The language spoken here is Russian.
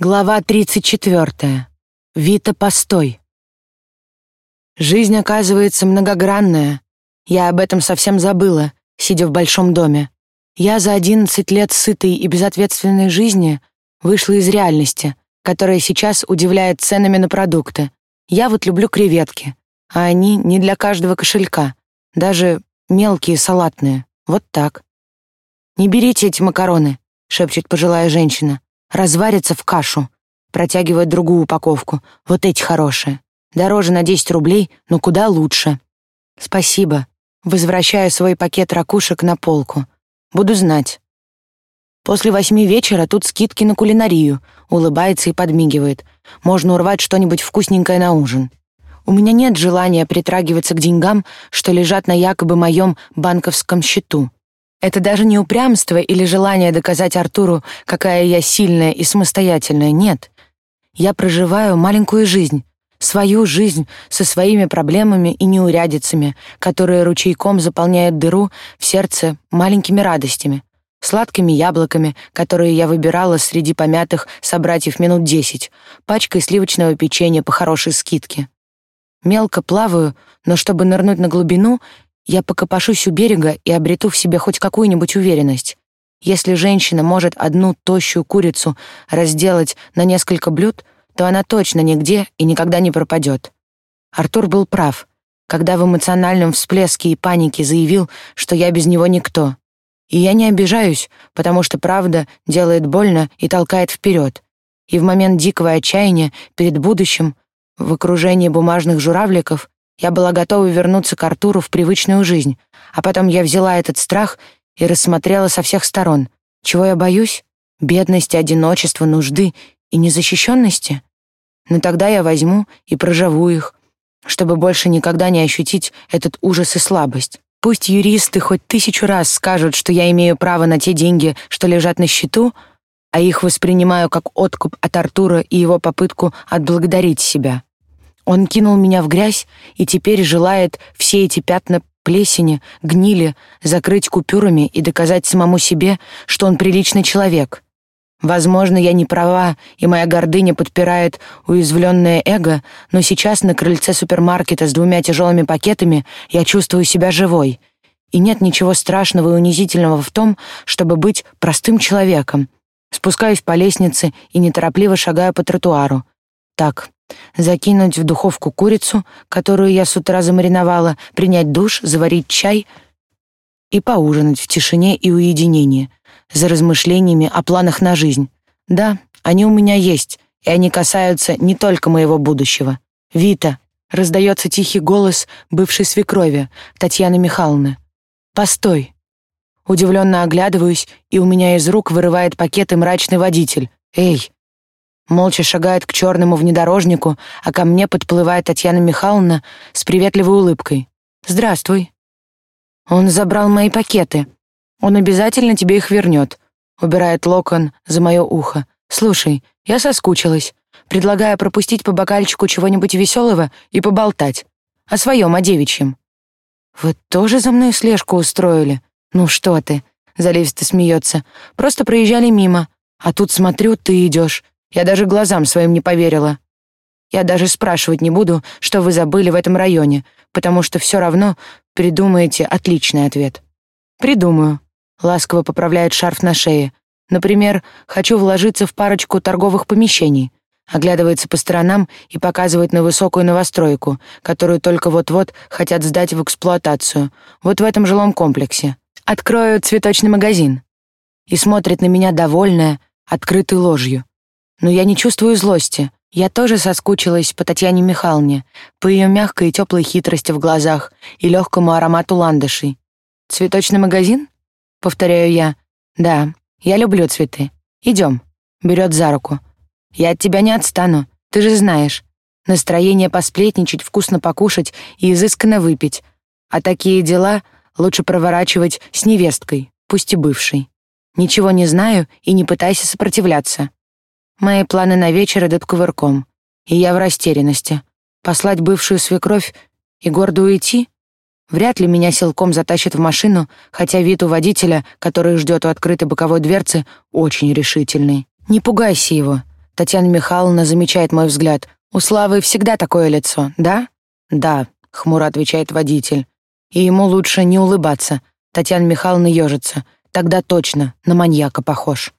Глава 34. Вита, постой. Жизнь, оказывается, многогранная. Я об этом совсем забыла, сидя в большом доме. Я за 11 лет сытой и безответственной жизни вышла из реальности, которая сейчас удивляет ценами на продукты. Я вот люблю креветки, а они не для каждого кошелька, даже мелкие салатные. Вот так. «Не берите эти макароны», — шепчет пожилая женщина разварится в кашу. Протягивает другую упаковку. Вот эти хорошие. Дороже на 10 рублей, но куда лучше. Спасибо. Возвращаю свой пакет ракушек на полку. Буду знать. После восьми вечера тут скидки на кулинарию. Улыбается и подмигивает. Можно урвать что-нибудь вкусненькое на ужин. У меня нет желания притрагиваться к деньгам, что лежат на якобы моем банковском счету. Это даже не упрямство или желание доказать Артуру, какая я сильная и самостоятельная, нет. Я проживаю маленькую жизнь, свою жизнь со своими проблемами и неурядицами, которые ручейком заполняют дыру в сердце маленькими радостями, сладкими яблоками, которые я выбирала среди помятых собратьев минут десять, пачкой сливочного печенья по хорошей скидке. Мелко плаваю, но чтобы нырнуть на глубину, я покопошусь у берега и обрету в себе хоть какую-нибудь уверенность. Если женщина может одну тощую курицу разделать на несколько блюд, то она точно нигде и никогда не пропадет. Артур был прав, когда в эмоциональном всплеске и панике заявил, что я без него никто. И я не обижаюсь, потому что правда делает больно и толкает вперед. И в момент дикого отчаяния перед будущим, в окружении бумажных журавликов, я была готова вернуться к Артуру в привычную жизнь, а потом я взяла этот страх и рассмотрела со всех сторон. Чего я боюсь? Бедности, одиночества, нужды и незащищенности? Но тогда я возьму и проживу их, чтобы больше никогда не ощутить этот ужас и слабость. Пусть юристы хоть тысячу раз скажут, что я имею право на те деньги, что лежат на счету, а их воспринимаю как откуп от Артура и его попытку отблагодарить себя. Он кинул меня в грязь и теперь желает все эти пятна плесени, гнили закрыть купюрами и доказать самому себе, что он приличный человек. Возможно, я не права, и моя гордыня подпирает уязвленное эго, но сейчас на крыльце супермаркета с двумя тяжелыми пакетами я чувствую себя живой. И нет ничего страшного и унизительного в том, чтобы быть простым человеком. Спускаюсь по лестнице и неторопливо шагаю по тротуару. Так, закинуть в духовку курицу, которую я с утра замариновала, принять душ, заварить чай и поужинать в тишине и уединении, за размышлениями о планах на жизнь. Да, они у меня есть, и они касаются не только моего будущего. «Вита!» — раздается тихий голос бывшей свекрови, Татьяны Михайловны. «Постой!» Удивленно оглядываюсь, и у меня из рук вырывает пакет и мрачный водитель. «Эй, молча шагает к черному внедорожнику, а ко мне подплывает Татьяна Михайловна с приветливой улыбкой. «Здравствуй». «Он забрал мои пакеты. Он обязательно тебе их вернет», — убирает локон за мое ухо. «Слушай, я соскучилась. Предлагаю пропустить по бокальчику чего-нибудь веселого и поболтать. О своем, о девичьем». «Вы тоже за мной слежку устроили? Ну что ты?» — заливисто смеется. «Просто проезжали мимо. А тут смотрю, ты идешь. Я даже глазам своим не поверила. Я даже спрашивать не буду, что вы забыли в этом районе, потому что все равно придумаете отличный ответ. Придумаю. Ласково поправляет шарф на шее. Например, хочу вложиться в парочку торговых помещений. Оглядывается по сторонам и показывает на высокую новостройку, которую только вот-вот хотят сдать в эксплуатацию. Вот в этом жилом комплексе. Открою цветочный магазин. И смотрит на меня довольная, открытой ложью. Но я не чувствую злости. Я тоже соскучилась по Татьяне Михайловне, по ее мягкой и теплой хитрости в глазах и легкому аромату ландышей. «Цветочный магазин?» — повторяю я. «Да, я люблю цветы. Идем. Берет за руку. «Я от тебя не отстану, ты же знаешь. Настроение посплетничать, вкусно покушать и изысканно выпить. А такие дела лучше проворачивать с невесткой, пусть и бывшей. Ничего не знаю и не пытайся сопротивляться. Мои планы на вечер идут кувырком, и я в растерянности. Послать бывшую свекровь и гордо уйти? Вряд ли меня силком затащат в машину, хотя вид у водителя, который ждет у открытой боковой дверцы, очень решительный. Не пугайся его. Татьяна Михайловна замечает мой взгляд. «У Славы всегда такое лицо, да?» «Да», — хмуро отвечает водитель. «И ему лучше не улыбаться». Татьяна Михайловна ежится. «Тогда точно, на маньяка похож».